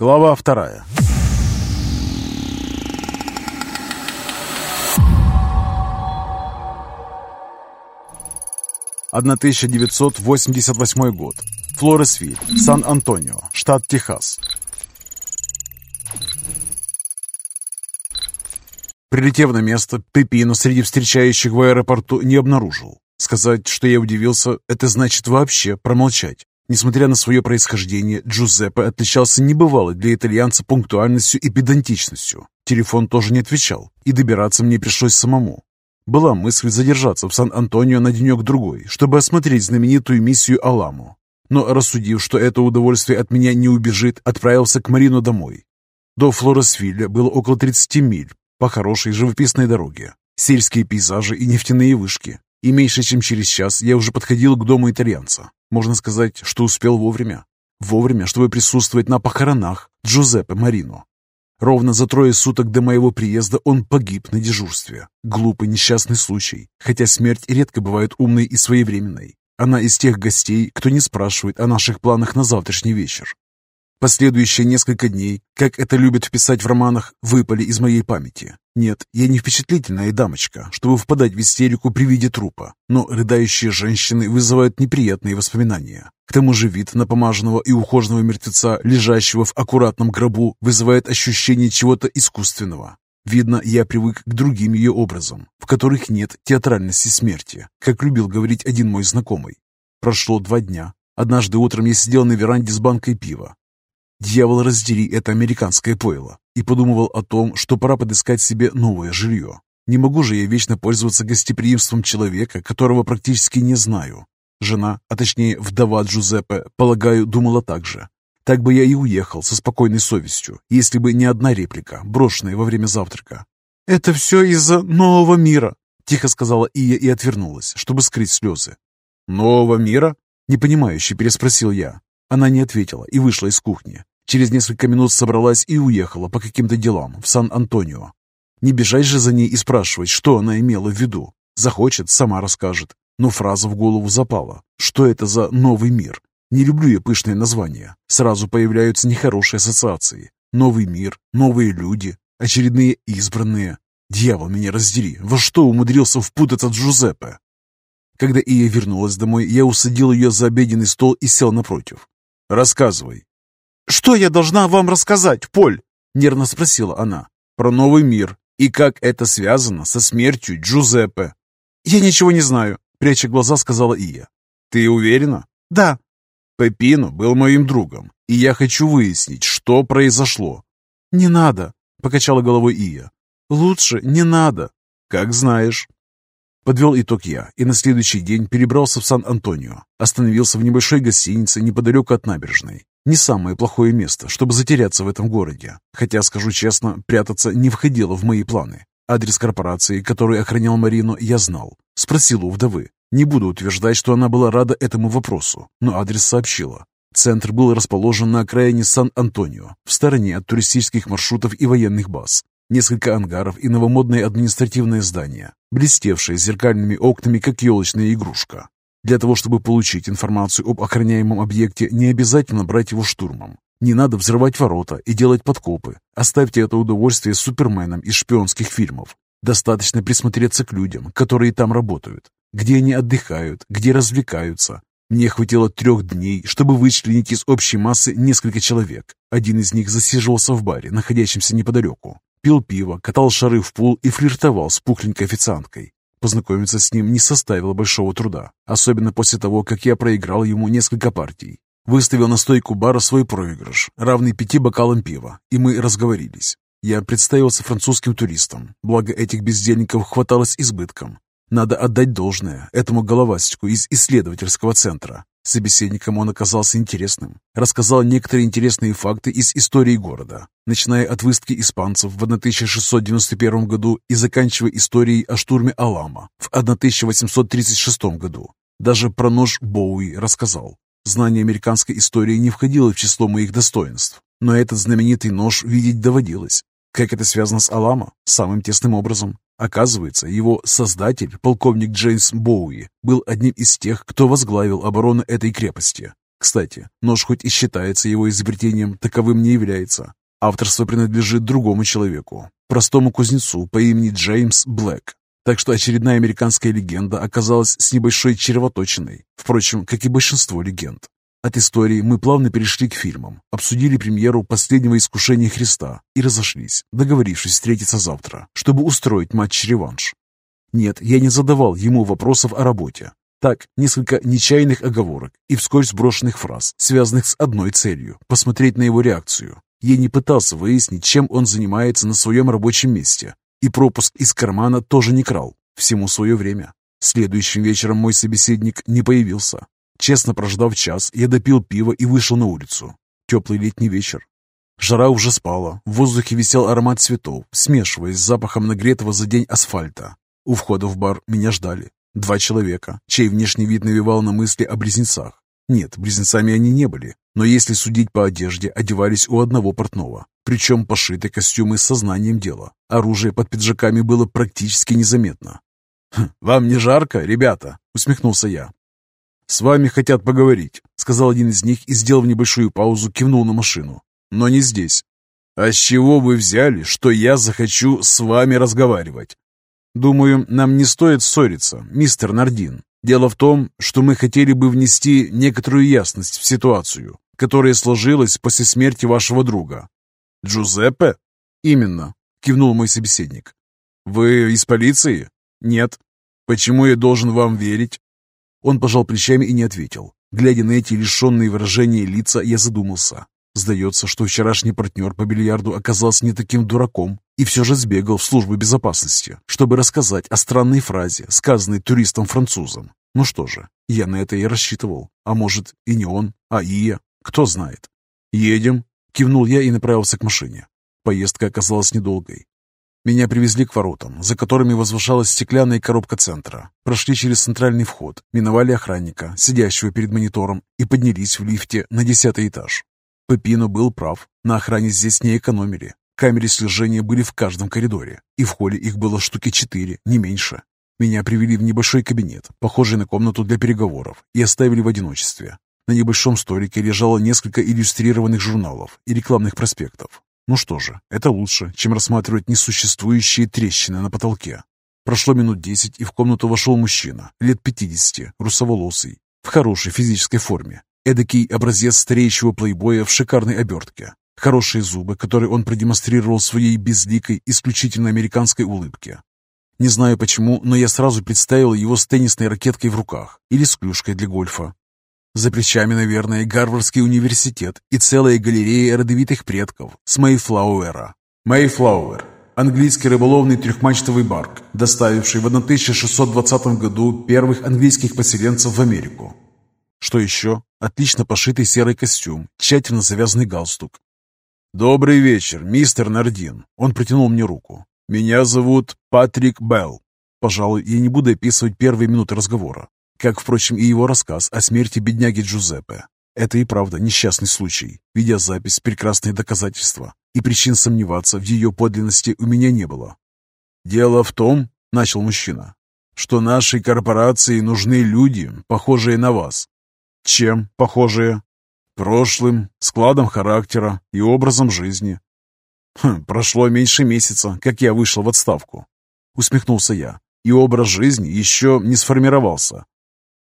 Глава вторая. «1988 год. Флоресвиль, Сан-Антонио, штат Техас. Прилетев на место, Пепино среди встречающих в аэропорту не обнаружил. Сказать, что я удивился, это значит вообще промолчать. Несмотря на свое происхождение, Джузеппе отличался небывалой для итальянца пунктуальностью и педантичностью. Телефон тоже не отвечал, и добираться мне пришлось самому. Была мысль задержаться в Сан-Антонио на денек-другой, чтобы осмотреть знаменитую миссию Аламу. Но рассудив, что это удовольствие от меня не убежит, отправился к Марину домой. До Флоресвилля было около 30 миль по хорошей живописной дороге. Сельские пейзажи и нефтяные вышки. И меньше чем через час я уже подходил к дому итальянца. Можно сказать, что успел вовремя. Вовремя, чтобы присутствовать на похоронах Джузеппе Марино. Ровно за трое суток до моего приезда он погиб на дежурстве. Глупый несчастный случай, хотя смерть редко бывает умной и своевременной. Она из тех гостей, кто не спрашивает о наших планах на завтрашний вечер. Последующие несколько дней, как это любят вписать в романах, выпали из моей памяти. Нет, я не впечатлительная дамочка, чтобы впадать в истерику при виде трупа, но рыдающие женщины вызывают неприятные воспоминания. К тому же вид напомаженного и ухоженного мертвеца, лежащего в аккуратном гробу, вызывает ощущение чего-то искусственного. Видно, я привык к другим ее образам, в которых нет театральности смерти, как любил говорить один мой знакомый. Прошло два дня. Однажды утром я сидел на веранде с банкой пива, Дьявол раздери это американское пойло и подумывал о том, что пора подыскать себе новое жилье. Не могу же я вечно пользоваться гостеприимством человека, которого практически не знаю. Жена, а точнее вдова Джузеппе, полагаю, думала так же. Так бы я и уехал со спокойной совестью, если бы не одна реплика, брошенная во время завтрака. «Это все из-за нового мира», — тихо сказала Ия и отвернулась, чтобы скрыть слезы. «Нового мира?» — непонимающе переспросил я. Она не ответила и вышла из кухни. Через несколько минут собралась и уехала по каким-то делам в Сан-Антонио. Не бежать же за ней и спрашивать, что она имела в виду. Захочет, сама расскажет. Но фраза в голову запала. Что это за новый мир? Не люблю я пышные названия. Сразу появляются нехорошие ассоциации. Новый мир, новые люди, очередные избранные. Дьявол меня раздери, во что умудрился впутаться Джузеппе? Когда Ия вернулась домой, я усадил ее за обеденный стол и сел напротив. «Рассказывай». «Что я должна вам рассказать, Поль?» — нервно спросила она. «Про новый мир и как это связано со смертью Джузеппе». «Я ничего не знаю», — пряча глаза, сказала Ия. «Ты уверена?» «Да». «Пепино был моим другом, и я хочу выяснить, что произошло». «Не надо», — покачала головой Ия. «Лучше не надо». «Как знаешь». Подвел итог я и на следующий день перебрался в Сан-Антонио. Остановился в небольшой гостинице неподалеку от набережной. Не самое плохое место, чтобы затеряться в этом городе. Хотя, скажу честно, прятаться не входило в мои планы. Адрес корпорации, которую охранял Марину, я знал. Спросил у вдовы. Не буду утверждать, что она была рада этому вопросу, но адрес сообщила. Центр был расположен на окраине Сан-Антонио, в стороне от туристических маршрутов и военных баз. Несколько ангаров и новомодное административное здание, блестевшее зеркальными окнами, как елочная игрушка. Для того, чтобы получить информацию об охраняемом объекте, не обязательно брать его штурмом. Не надо взрывать ворота и делать подкопы. Оставьте это удовольствие суперменам из шпионских фильмов. Достаточно присмотреться к людям, которые там работают. Где они отдыхают, где развлекаются. Мне хватило трех дней, чтобы вычленить из общей массы несколько человек. Один из них засиживался в баре, находящемся неподалеку. Пил пиво, катал шары в пул и флиртовал с пухленькой официанткой. Познакомиться с ним не составило большого труда, особенно после того, как я проиграл ему несколько партий. Выставил на стойку бара свой проигрыш, равный пяти бокалам пива, и мы разговорились. Я представился французским туристом, благо этих бездельников хватало с избытком. Надо отдать должное этому головастику из исследовательского центра. Собеседником он оказался интересным. Рассказал некоторые интересные факты из истории города, начиная от выставки испанцев в 1691 году и заканчивая историей о штурме Алама в 1836 году. Даже про нож Боуи рассказал. Знание американской истории не входило в число моих достоинств, но этот знаменитый нож видеть доводилось. Как это связано с Алама? Самым тесным образом. Оказывается, его создатель, полковник Джеймс Боуи, был одним из тех, кто возглавил оборону этой крепости. Кстати, нож хоть и считается его изобретением, таковым не является. Авторство принадлежит другому человеку, простому кузнецу по имени Джеймс Блэк. Так что очередная американская легенда оказалась с небольшой червоточиной, впрочем, как и большинство легенд. От истории мы плавно перешли к фильмам, обсудили премьеру «Последнего искушения Христа» и разошлись, договорившись встретиться завтра, чтобы устроить матч-реванш. Нет, я не задавал ему вопросов о работе. Так, несколько нечаянных оговорок и вскользь брошенных фраз, связанных с одной целью – посмотреть на его реакцию. Я не пытался выяснить, чем он занимается на своем рабочем месте, и пропуск из кармана тоже не крал. Всему свое время. Следующим вечером мой собеседник не появился. Честно прождав час, я допил пиво и вышел на улицу. Теплый летний вечер. Жара уже спала, в воздухе висел аромат цветов, смешиваясь с запахом нагретого за день асфальта. У входа в бар меня ждали. Два человека, чей внешний вид навевал на мысли о близнецах. Нет, близнецами они не были, но если судить по одежде, одевались у одного портного. Причем пошиты костюмы с сознанием дела. Оружие под пиджаками было практически незаметно. «Хм, «Вам не жарко, ребята?» — усмехнулся я. «С вами хотят поговорить», — сказал один из них и, сделав небольшую паузу, кивнул на машину. «Но не здесь». «А с чего вы взяли, что я захочу с вами разговаривать?» «Думаю, нам не стоит ссориться, мистер Нардин. Дело в том, что мы хотели бы внести некоторую ясность в ситуацию, которая сложилась после смерти вашего друга». «Джузеппе?» «Именно», — кивнул мой собеседник. «Вы из полиции?» «Нет». «Почему я должен вам верить?» Он пожал плечами и не ответил. Глядя на эти лишенные выражения лица, я задумался. Сдается, что вчерашний партнер по бильярду оказался не таким дураком и все же сбегал в службу безопасности, чтобы рассказать о странной фразе, сказанной туристом-французом. Ну что же, я на это и рассчитывал. А может, и не он, а Ия, кто знает. «Едем», — кивнул я и направился к машине. Поездка оказалась недолгой. Меня привезли к воротам, за которыми возвышалась стеклянная коробка центра. Прошли через центральный вход, миновали охранника, сидящего перед монитором, и поднялись в лифте на десятый этаж. Пепино был прав, на охране здесь не экономили. Камеры слежения были в каждом коридоре, и в холле их было штуки четыре, не меньше. Меня привели в небольшой кабинет, похожий на комнату для переговоров, и оставили в одиночестве. На небольшом столике лежало несколько иллюстрированных журналов и рекламных проспектов. Ну что же, это лучше, чем рассматривать несуществующие трещины на потолке. Прошло минут десять, и в комнату вошел мужчина, лет пятидесяти, русоволосый, в хорошей физической форме. Эдакий образец стареющего плейбоя в шикарной обертке. Хорошие зубы, которые он продемонстрировал своей безликой, исключительно американской улыбке. Не знаю почему, но я сразу представил его с теннисной ракеткой в руках или с клюшкой для гольфа. За плечами, наверное, Гарвардский университет и целая галерея родовитых предков с Мейфлауэра. Мейфлауэр – английский рыболовный трехмачтовый барк, доставивший в 1620 году первых английских поселенцев в Америку. Что еще? Отлично пошитый серый костюм, тщательно завязанный галстук. «Добрый вечер, мистер Нардин!» Он протянул мне руку. «Меня зовут Патрик Белл. Пожалуй, я не буду описывать первые минуты разговора как, впрочем, и его рассказ о смерти бедняги Джузеппе. Это и правда несчастный случай. Видеозапись – прекрасные доказательства, и причин сомневаться в ее подлинности у меня не было. «Дело в том, – начал мужчина, – что нашей корпорации нужны люди, похожие на вас». «Чем похожие?» «Прошлым, складом характера и образом жизни». Хм, «Прошло меньше месяца, как я вышел в отставку», – усмехнулся я, – «и образ жизни еще не сформировался.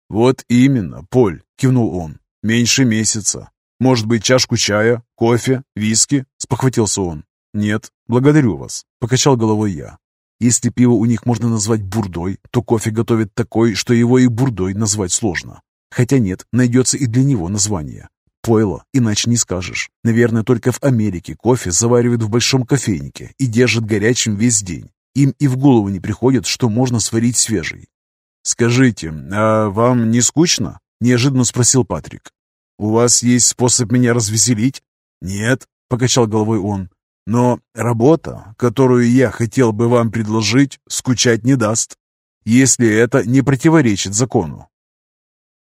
«Вот именно, Поль», — кивнул он. «Меньше месяца. Может быть, чашку чая, кофе, виски?» — спохватился он. «Нет, благодарю вас», — покачал головой я. «Если пиво у них можно назвать бурдой, то кофе готовят такой, что его и бурдой назвать сложно. Хотя нет, найдется и для него название. Пойло, иначе не скажешь. Наверное, только в Америке кофе заваривают в большом кофейнике и держат горячим весь день. Им и в голову не приходит, что можно сварить свежий. «Скажите, а вам не скучно?» – неожиданно спросил Патрик. «У вас есть способ меня развеселить?» «Нет», – покачал головой он. «Но работа, которую я хотел бы вам предложить, скучать не даст, если это не противоречит закону».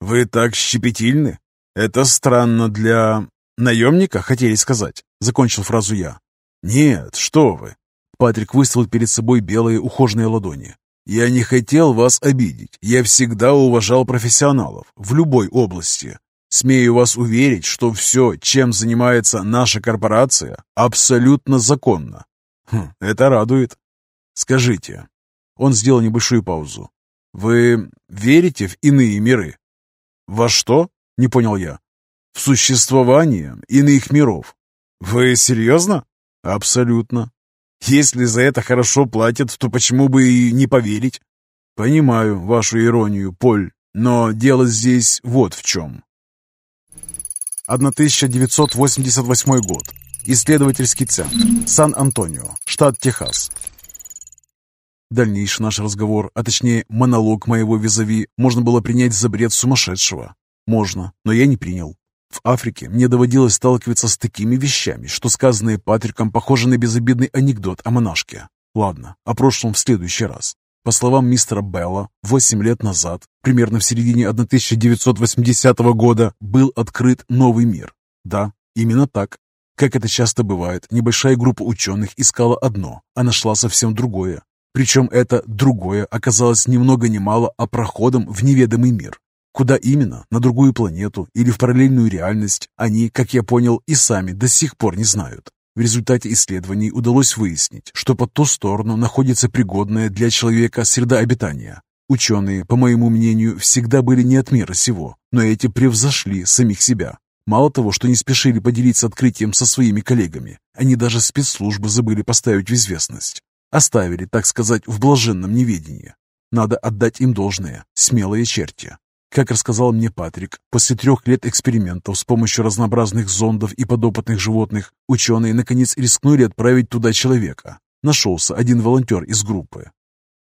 «Вы так щепетильны? Это странно для... наемника, хотели сказать?» – закончил фразу я. «Нет, что вы!» Патрик выставил перед собой белые ухоженные ладони. Я не хотел вас обидеть. Я всегда уважал профессионалов в любой области. Смею вас уверить, что все, чем занимается наша корпорация, абсолютно законно. Хм, это радует. Скажите, он сделал небольшую паузу. Вы верите в иные миры? Во что? Не понял я. В существование иных миров. Вы серьезно? Абсолютно. Если за это хорошо платят, то почему бы и не поверить? Понимаю вашу иронию, Поль, но дело здесь вот в чем. 1988 год. Исследовательский центр. Сан-Антонио, штат Техас. Дальнейший наш разговор, а точнее монолог моего визави, можно было принять за бред сумасшедшего. Можно, но я не принял. В Африке мне доводилось сталкиваться с такими вещами, что сказанные Патриком похожи на безобидный анекдот о монашке. Ладно, о прошлом в следующий раз. По словам мистера Белла, 8 лет назад, примерно в середине 1980 года, был открыт новый мир. Да, именно так. Как это часто бывает, небольшая группа ученых искала одно, а нашла совсем другое. Причем это другое оказалось ни много ни мало, а проходом в неведомый мир. Куда именно, на другую планету или в параллельную реальность, они, как я понял, и сами до сих пор не знают. В результате исследований удалось выяснить, что по ту сторону находится пригодная для человека среда обитания. Ученые, по моему мнению, всегда были не от мира сего, но эти превзошли самих себя. Мало того, что не спешили поделиться открытием со своими коллегами, они даже спецслужбы забыли поставить в известность. Оставили, так сказать, в блаженном неведении. Надо отдать им должное, смелые черти. Как рассказал мне Патрик, после трех лет экспериментов с помощью разнообразных зондов и подопытных животных, ученые наконец рискнули отправить туда человека. Нашелся один волонтер из группы.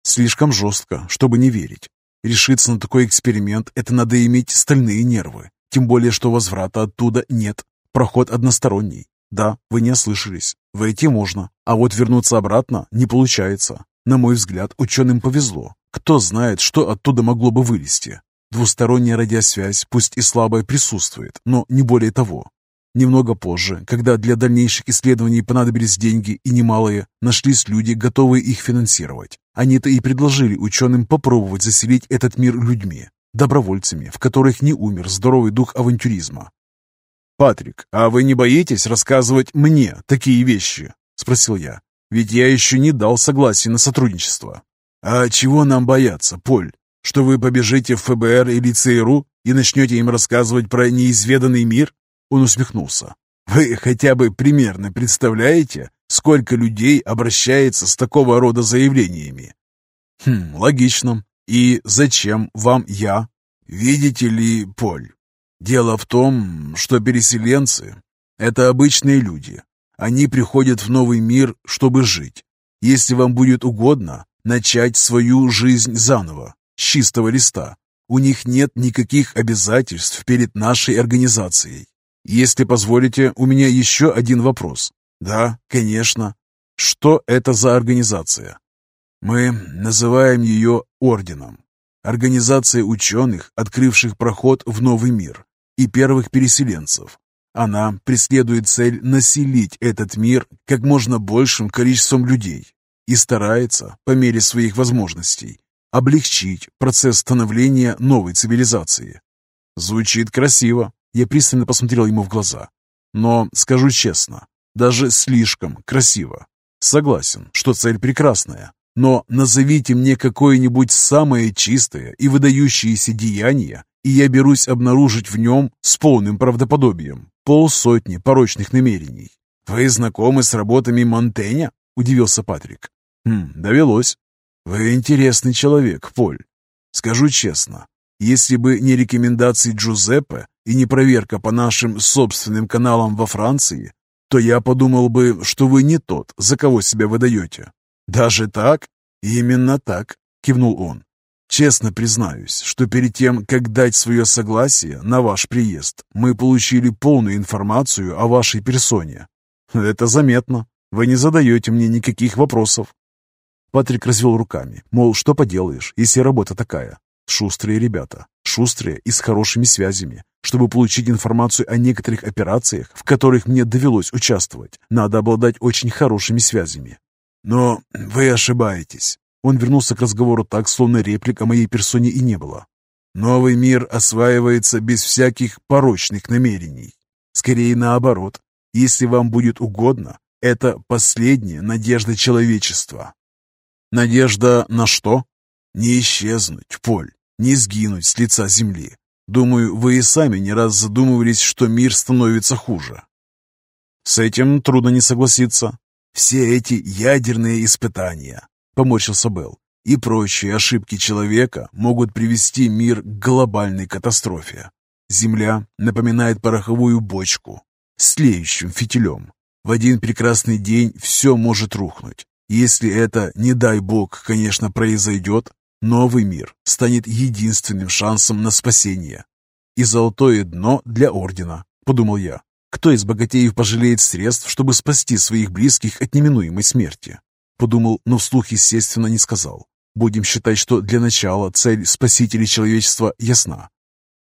Слишком жестко, чтобы не верить. Решиться на такой эксперимент – это надо иметь стальные нервы. Тем более, что возврата оттуда нет. Проход односторонний. Да, вы не ослышались. Войти можно, а вот вернуться обратно не получается. На мой взгляд, ученым повезло. Кто знает, что оттуда могло бы вылезти. Двусторонняя радиосвязь, пусть и слабая, присутствует, но не более того. Немного позже, когда для дальнейших исследований понадобились деньги и немалые, нашлись люди, готовые их финансировать. Они-то и предложили ученым попробовать заселить этот мир людьми, добровольцами, в которых не умер здоровый дух авантюризма. «Патрик, а вы не боитесь рассказывать мне такие вещи?» – спросил я. «Ведь я еще не дал согласия на сотрудничество». «А чего нам бояться, Поль? Что вы побежите в ФБР или ЦРУ и начнете им рассказывать про неизведанный мир?» Он усмехнулся. «Вы хотя бы примерно представляете, сколько людей обращается с такого рода заявлениями?» «Хм, логично. И зачем вам я? Видите ли, Поль, дело в том, что переселенцы — это обычные люди. Они приходят в новый мир, чтобы жить. Если вам будет угодно, начать свою жизнь заново чистого листа. У них нет никаких обязательств перед нашей организацией. Если позволите, у меня еще один вопрос. Да, конечно. Что это за организация? Мы называем ее Орденом. Организация ученых, открывших проход в новый мир и первых переселенцев. Она преследует цель населить этот мир как можно большим количеством людей и старается, по мере своих возможностей, облегчить процесс становления новой цивилизации. Звучит красиво. Я пристально посмотрел ему в глаза. Но, скажу честно, даже слишком красиво. Согласен, что цель прекрасная, но назовите мне какое-нибудь самое чистое и выдающееся деяние, и я берусь обнаружить в нем с полным правдоподобием полсотни порочных намерений. «Вы знакомы с работами Монтэня?» – удивился Патрик. «Хм, довелось. «Вы интересный человек, Поль. Скажу честно, если бы не рекомендации Джузеппе и не проверка по нашим собственным каналам во Франции, то я подумал бы, что вы не тот, за кого себя выдаете». «Даже так?» «Именно так», — кивнул он. «Честно признаюсь, что перед тем, как дать свое согласие на ваш приезд, мы получили полную информацию о вашей персоне. Это заметно. Вы не задаете мне никаких вопросов. Патрик развел руками, мол, что поделаешь, если работа такая. Шустрые ребята, шустрые и с хорошими связями. Чтобы получить информацию о некоторых операциях, в которых мне довелось участвовать, надо обладать очень хорошими связями. Но вы ошибаетесь. Он вернулся к разговору так, словно реплик о моей персоне и не было. Новый мир осваивается без всяких порочных намерений. Скорее наоборот, если вам будет угодно, это последняя надежда человечества. Надежда на что? Не исчезнуть, Поль, не сгинуть с лица земли. Думаю, вы и сами не раз задумывались, что мир становится хуже. С этим трудно не согласиться. Все эти ядерные испытания, поморщился Белл, и прочие ошибки человека могут привести мир к глобальной катастрофе. Земля напоминает пороховую бочку с тлеющим фитилем. В один прекрасный день все может рухнуть. Если это, не дай бог, конечно, произойдет, новый мир станет единственным шансом на спасение. И золотое дно для Ордена, подумал я. Кто из богатеев пожалеет средств, чтобы спасти своих близких от неминуемой смерти? Подумал, но вслух, естественно, не сказал. Будем считать, что для начала цель спасителей человечества ясна.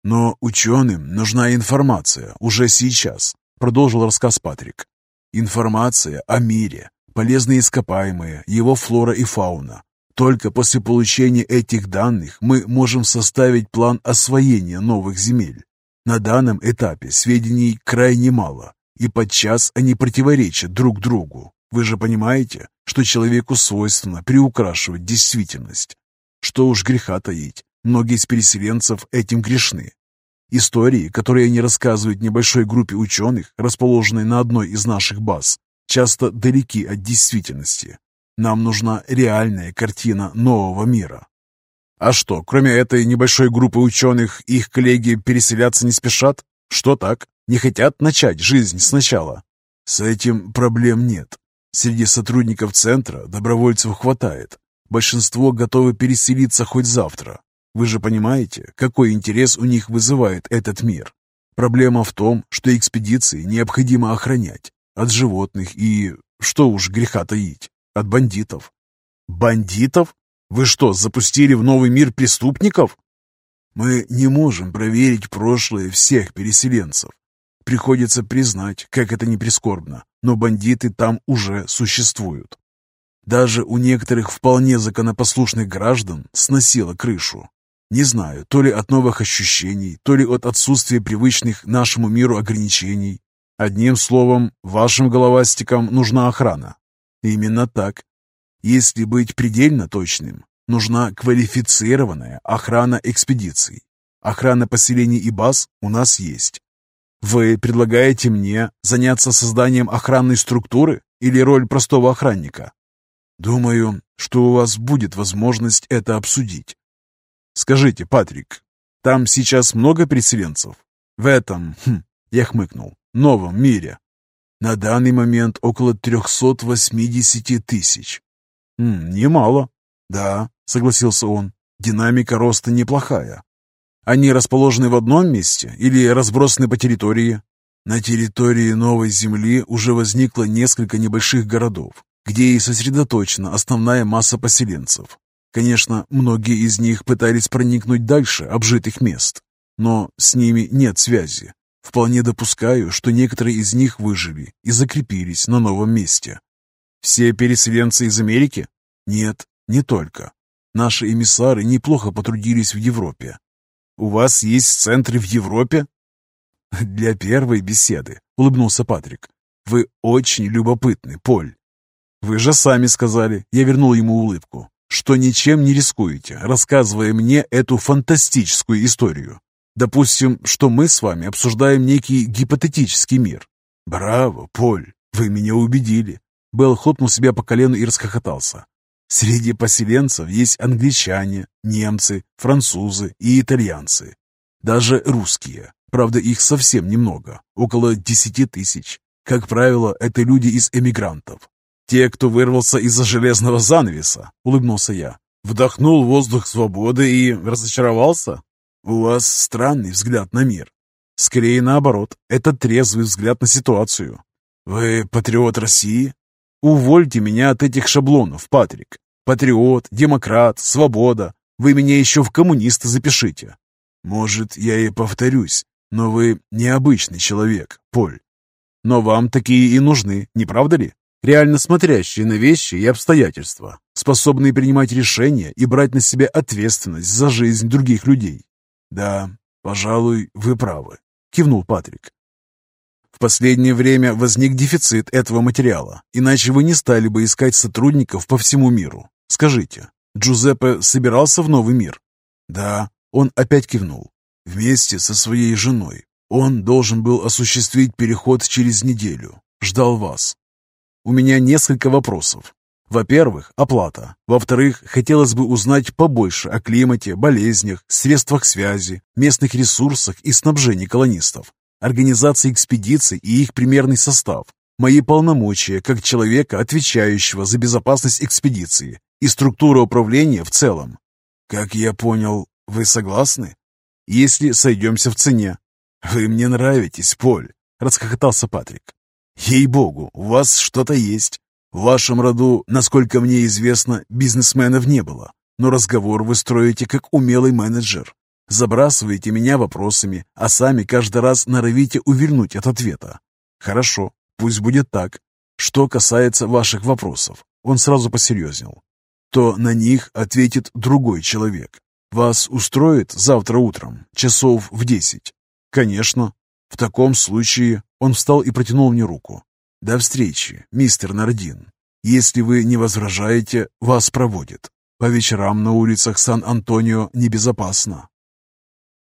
Но ученым нужна информация уже сейчас, продолжил рассказ Патрик. Информация о мире, полезные ископаемые, его флора и фауна. Только после получения этих данных мы можем составить план освоения новых земель. На данном этапе сведений крайне мало, и подчас они противоречат друг другу. Вы же понимаете, что человеку свойственно приукрашивать действительность. Что уж греха таить, многие из переселенцев этим грешны. Истории, которые они рассказывают небольшой группе ученых, расположенной на одной из наших баз, часто далеки от действительности. Нам нужна реальная картина нового мира. А что, кроме этой небольшой группы ученых, их коллеги переселяться не спешат? Что так? Не хотят начать жизнь сначала? С этим проблем нет. Среди сотрудников центра добровольцев хватает. Большинство готовы переселиться хоть завтра. Вы же понимаете, какой интерес у них вызывает этот мир. Проблема в том, что экспедиции необходимо охранять. От животных и, что уж греха таить, от бандитов. Бандитов? Вы что, запустили в новый мир преступников? Мы не можем проверить прошлое всех переселенцев. Приходится признать, как это не прискорбно, но бандиты там уже существуют. Даже у некоторых вполне законопослушных граждан сносило крышу. Не знаю, то ли от новых ощущений, то ли от отсутствия привычных нашему миру ограничений, Одним словом, вашим головастикам нужна охрана. Именно так. Если быть предельно точным, нужна квалифицированная охрана экспедиций. Охрана поселений и баз у нас есть. Вы предлагаете мне заняться созданием охранной структуры или роль простого охранника? Думаю, что у вас будет возможность это обсудить. Скажите, Патрик, там сейчас много переселенцев? В этом, хм, я хмыкнул, новом мире. На данный момент около 380 тысяч. М, немало. Да, согласился он. Динамика роста неплохая. Они расположены в одном месте или разбросаны по территории? На территории Новой Земли уже возникло несколько небольших городов, где и сосредоточена основная масса поселенцев. Конечно, многие из них пытались проникнуть дальше обжитых мест, но с ними нет связи, Вполне допускаю, что некоторые из них выжили и закрепились на новом месте. Все переселенцы из Америки? Нет, не только. Наши эмиссары неплохо потрудились в Европе. У вас есть центры в Европе? Для первой беседы, улыбнулся Патрик. Вы очень любопытны, Поль. Вы же сами сказали, я вернул ему улыбку, что ничем не рискуете, рассказывая мне эту фантастическую историю. Допустим, что мы с вами обсуждаем некий гипотетический мир. Браво, Поль, вы меня убедили. Белл хлопнул себя по колену и расхохотался. Среди поселенцев есть англичане, немцы, французы и итальянцы. Даже русские. Правда, их совсем немного, около десяти тысяч. Как правило, это люди из эмигрантов. Те, кто вырвался из-за железного занавеса, улыбнулся я. Вдохнул воздух свободы и разочаровался? «У вас странный взгляд на мир. Скорее наоборот, это трезвый взгляд на ситуацию. Вы патриот России? Увольте меня от этих шаблонов, Патрик. Патриот, демократ, свобода. Вы меня еще в коммунисты запишите. Может, я и повторюсь, но вы необычный человек, Поль. Но вам такие и нужны, не правда ли? Реально смотрящие на вещи и обстоятельства, способные принимать решения и брать на себя ответственность за жизнь других людей. «Да, пожалуй, вы правы», — кивнул Патрик. В последнее время возник дефицит этого материала, иначе вы не стали бы искать сотрудников по всему миру. Скажите, Джузеппе собирался в новый мир? Да, он опять кивнул. Вместе со своей женой. Он должен был осуществить переход через неделю. Ждал вас. У меня несколько вопросов. Во-первых, оплата. Во-вторых, хотелось бы узнать побольше о климате, болезнях, средствах связи, местных ресурсах и снабжении колонистов организации экспедиций и их примерный состав, мои полномочия как человека, отвечающего за безопасность экспедиции и структура управления в целом. Как я понял, вы согласны? Если сойдемся в цене. Вы мне нравитесь, Поль, расхохотался Патрик. Ей-богу, у вас что-то есть. В вашем роду, насколько мне известно, бизнесменов не было, но разговор вы строите как умелый менеджер. Забрасываете меня вопросами, а сами каждый раз норовите увернуть от ответа. Хорошо, пусть будет так. Что касается ваших вопросов, он сразу посерьезнел, то на них ответит другой человек. Вас устроит завтра утром, часов в десять? Конечно. В таком случае он встал и протянул мне руку. До встречи, мистер Нардин. Если вы не возражаете, вас проводят. По вечерам на улицах Сан-Антонио небезопасно.